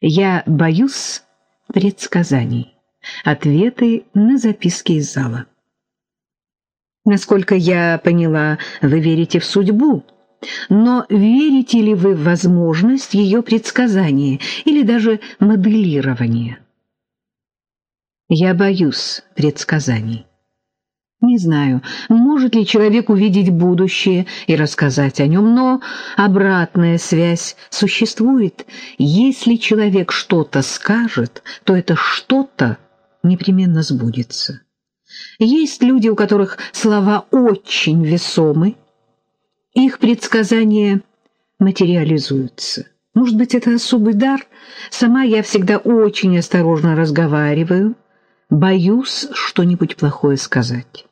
Я боюсь предсказаний. Ответы на записки из зала. Насколько я поняла, вы верите в судьбу, но верите ли вы в возможность ее предсказания или даже моделирования? Я боюсь предсказаний. Не знаю, может ли человек увидеть будущее и рассказать о нем, но обратная связь существует. Если человек что-то скажет, то это что-то непременно сбудется. Есть люди, у которых слова очень весомы, их предсказания материализуются. Может быть, это особый дар? Сама я всегда очень осторожно разговариваю, боюсь что-нибудь плохое сказать.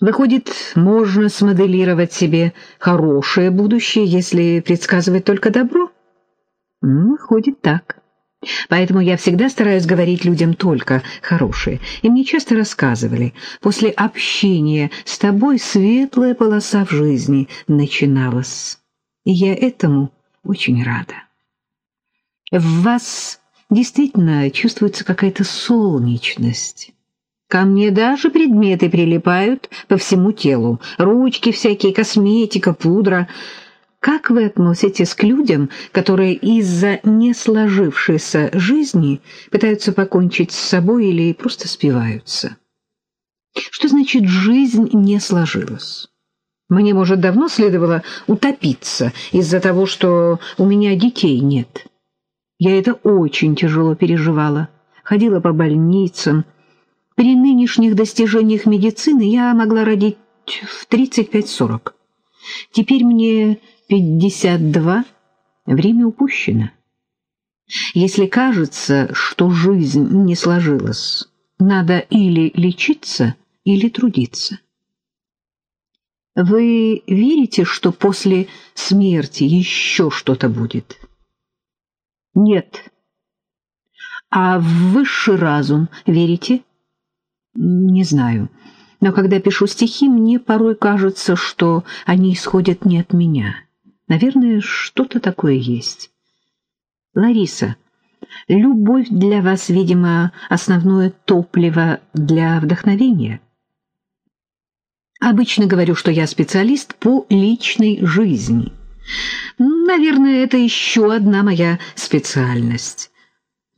Выходит, можно смоделировать себе хорошее будущее, если предсказывать только добро? Выходит так. Поэтому я всегда стараюсь говорить людям только хорошее. И мне часто рассказывали, после общения с тобой светлая полоса в жизни начиналась. И я этому очень рада. В вас действительно чувствуется какая-то солнечность. Ко мне даже предметы прилипают по всему телу. Ручки всякие, косметика, пудра. Как вы относитесь к людям, которые из-за не сложившейся жизни пытаются покончить с собой или просто спиваются? Что значит «жизнь не сложилась»? Мне, может, давно следовало утопиться из-за того, что у меня детей нет. Я это очень тяжело переживала. Ходила по больницам, при нынешних достижениях медицины я могла родить в 35-40. Теперь мне 52, время упущено. Если кажется, что жизнь не сложилась, надо или лечиться, или трудиться. Вы верите, что после смерти еще что-то будет? Нет. А в высший разум верите? Не знаю. Но когда пишу стихи, мне порой кажется, что они исходят не от меня. Наверное, что-то такое есть. Лариса, любовь для вас, видимо, основное топливо для вдохновения. Обычно говорю, что я специалист по личной жизни. Наверное, это еще одна моя специальность.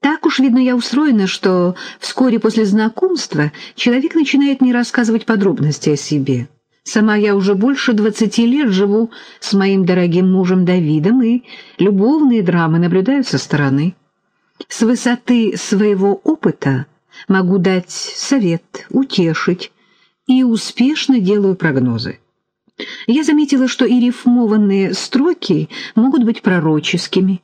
Так уж, видно, я устроена, что вскоре после знакомства человек начинает мне рассказывать подробности о себе. Сама я уже больше двадцати лет живу с моим дорогим мужем Давидом, и любовные драмы наблюдаю со стороны. С высоты своего опыта могу дать совет, утешить, и успешно делаю прогнозы. Я заметила, что и рифмованные строки могут быть пророческими,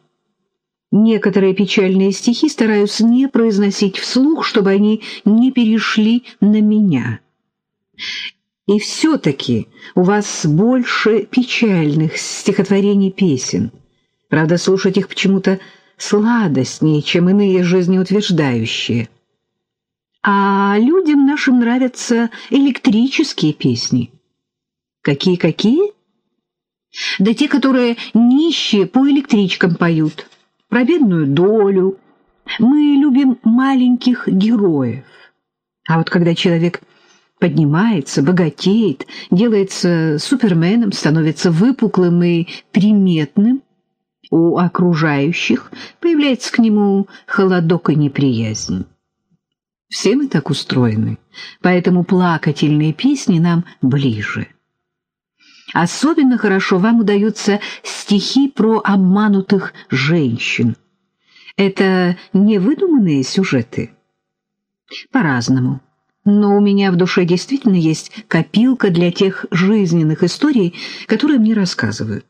Некоторые печальные стихи стараюсь не произносить вслух, чтобы они не перешли на меня. И все-таки у вас больше печальных стихотворений песен. Правда, слушать их почему-то сладостнее, чем иные жизнеутверждающие. А людям нашим нравятся электрические песни. Какие-какие? Да те, которые нищие по электричкам поют про бедную долю. Мы любим маленьких героев. А вот когда человек поднимается, богатеет, делается суперменом, становится выпуклым и приметным, у окружающих появляется к нему холодок и неприязнь. Все мы так устроены, поэтому плакательные песни нам ближе. Особенно хорошо вам удаются стихи про обманутых женщин. Это невыдуманные сюжеты? По-разному. Но у меня в душе действительно есть копилка для тех жизненных историй, которые мне рассказывают.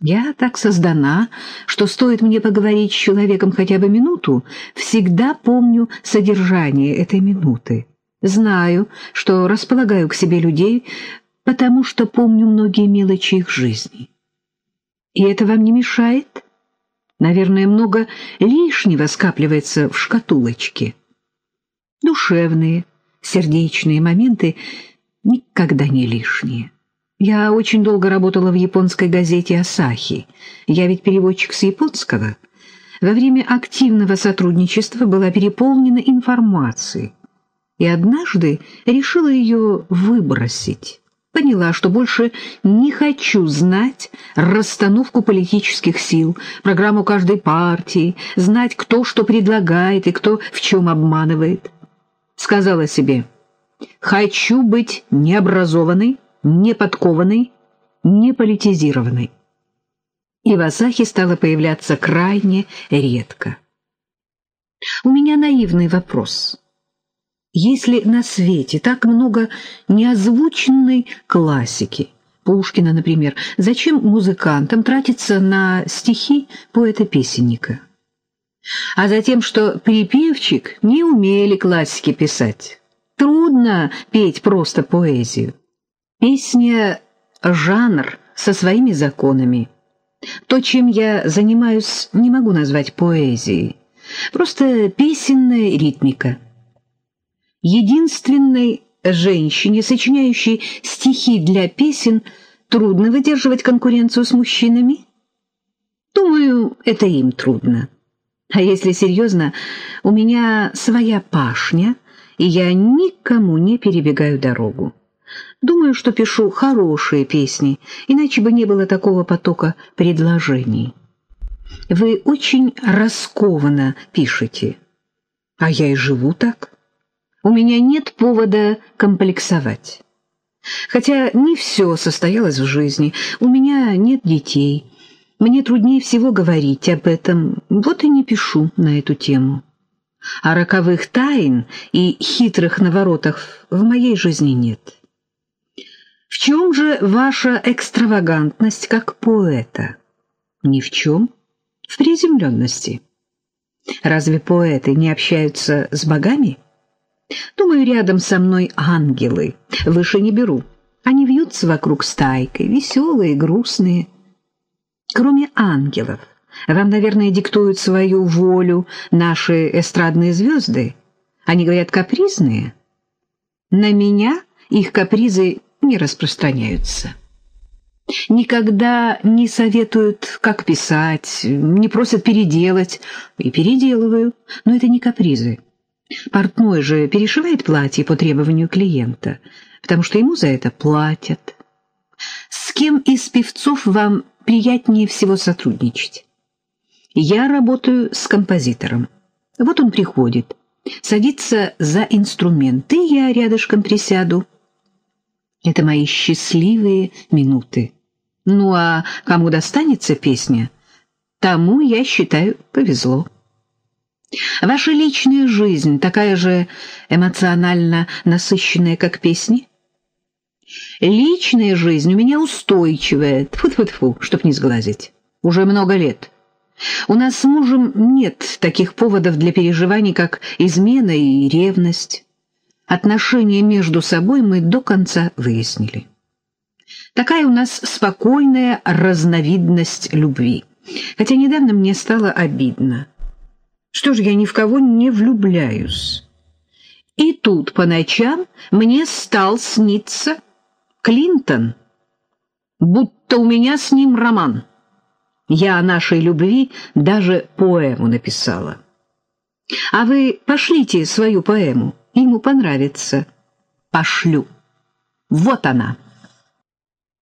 Я так создана, что стоит мне поговорить с человеком хотя бы минуту, всегда помню содержание этой минуты. Знаю, что располагаю к себе людей, потому что помню многие мелочи их жизни. И это вам не мешает? Наверное, много лишнего скапливается в шкатулочке. Душевные, сердечные моменты никогда не лишние. Я очень долго работала в японской газете «Асахи». Я ведь переводчик с японского. во время активного сотрудничества была переполнена информацией, и однажды решила ее выбросить. Поняла, что больше не хочу знать расстановку политических сил, программу каждой партии, знать, кто что предлагает и кто в чем обманывает. Сказала себе, хочу быть необразованной, неподкованной, неполитизированной. И в Асахе стало появляться крайне редко. У меня наивный вопрос. Если на свете так много неозвученной классики, Пушкина, например, зачем музыкантам тратиться на стихи поэта-песенника? А затем, что припевчик не умели классики писать. Трудно петь просто поэзию. Песня — жанр со своими законами. То, чем я занимаюсь, не могу назвать поэзией. Просто песенная ритмика — единственной женщине, сочиняющей стихи для песен, трудно выдерживать конкуренцию с мужчинами? Думаю, это им трудно. А если серьезно, у меня своя пашня, и я никому не перебегаю дорогу. Думаю, что пишу хорошие песни, иначе бы не было такого потока предложений. Вы очень раскованно пишете, а я и живу так. У меня нет повода комплексовать. Хотя не все состоялось в жизни. У меня нет детей. Мне труднее всего говорить об этом. Вот и не пишу на эту тему. А роковых тайн и хитрых наворотов в моей жизни нет. В чем же ваша экстравагантность как поэта? Ни в чем. В приземленности. Разве поэты не общаются с богами? Думаю, рядом со мной ангелы. Выше не беру. Они вьются вокруг стайкой, веселые, грустные. Кроме ангелов, вам, наверное, диктуют свою волю наши эстрадные звезды. Они говорят капризные. На меня их капризы не распространяются. Никогда не советуют, как писать, не просят переделать. И переделываю, но это не капризы. Портной же перешивает платье по требованию клиента, потому что ему за это платят. С кем из певцов вам приятнее всего сотрудничать? Я работаю с композитором. Вот он приходит, садится за инструмент, и я рядышком присяду. Это мои счастливые минуты. Ну а кому достанется песня, тому, я считаю, повезло. Ваша личная жизнь такая же эмоционально насыщенная, как песни? Личная жизнь у меня устойчивая, тьфу-тьфу-тьфу, чтоб не сглазить. Уже много лет. У нас с мужем нет таких поводов для переживаний, как измена и ревность. Отношения между собой мы до конца выяснили. Такая у нас спокойная разновидность любви. Хотя недавно мне стало обидно. Что ж, я ни в кого не влюбляюсь. И тут по ночам мне стал сниться Клинтон, будто у меня с ним роман. Я о нашей любви даже поэму написала. А вы пошлите свою поэму, ему понравится. Пошлю. Вот она.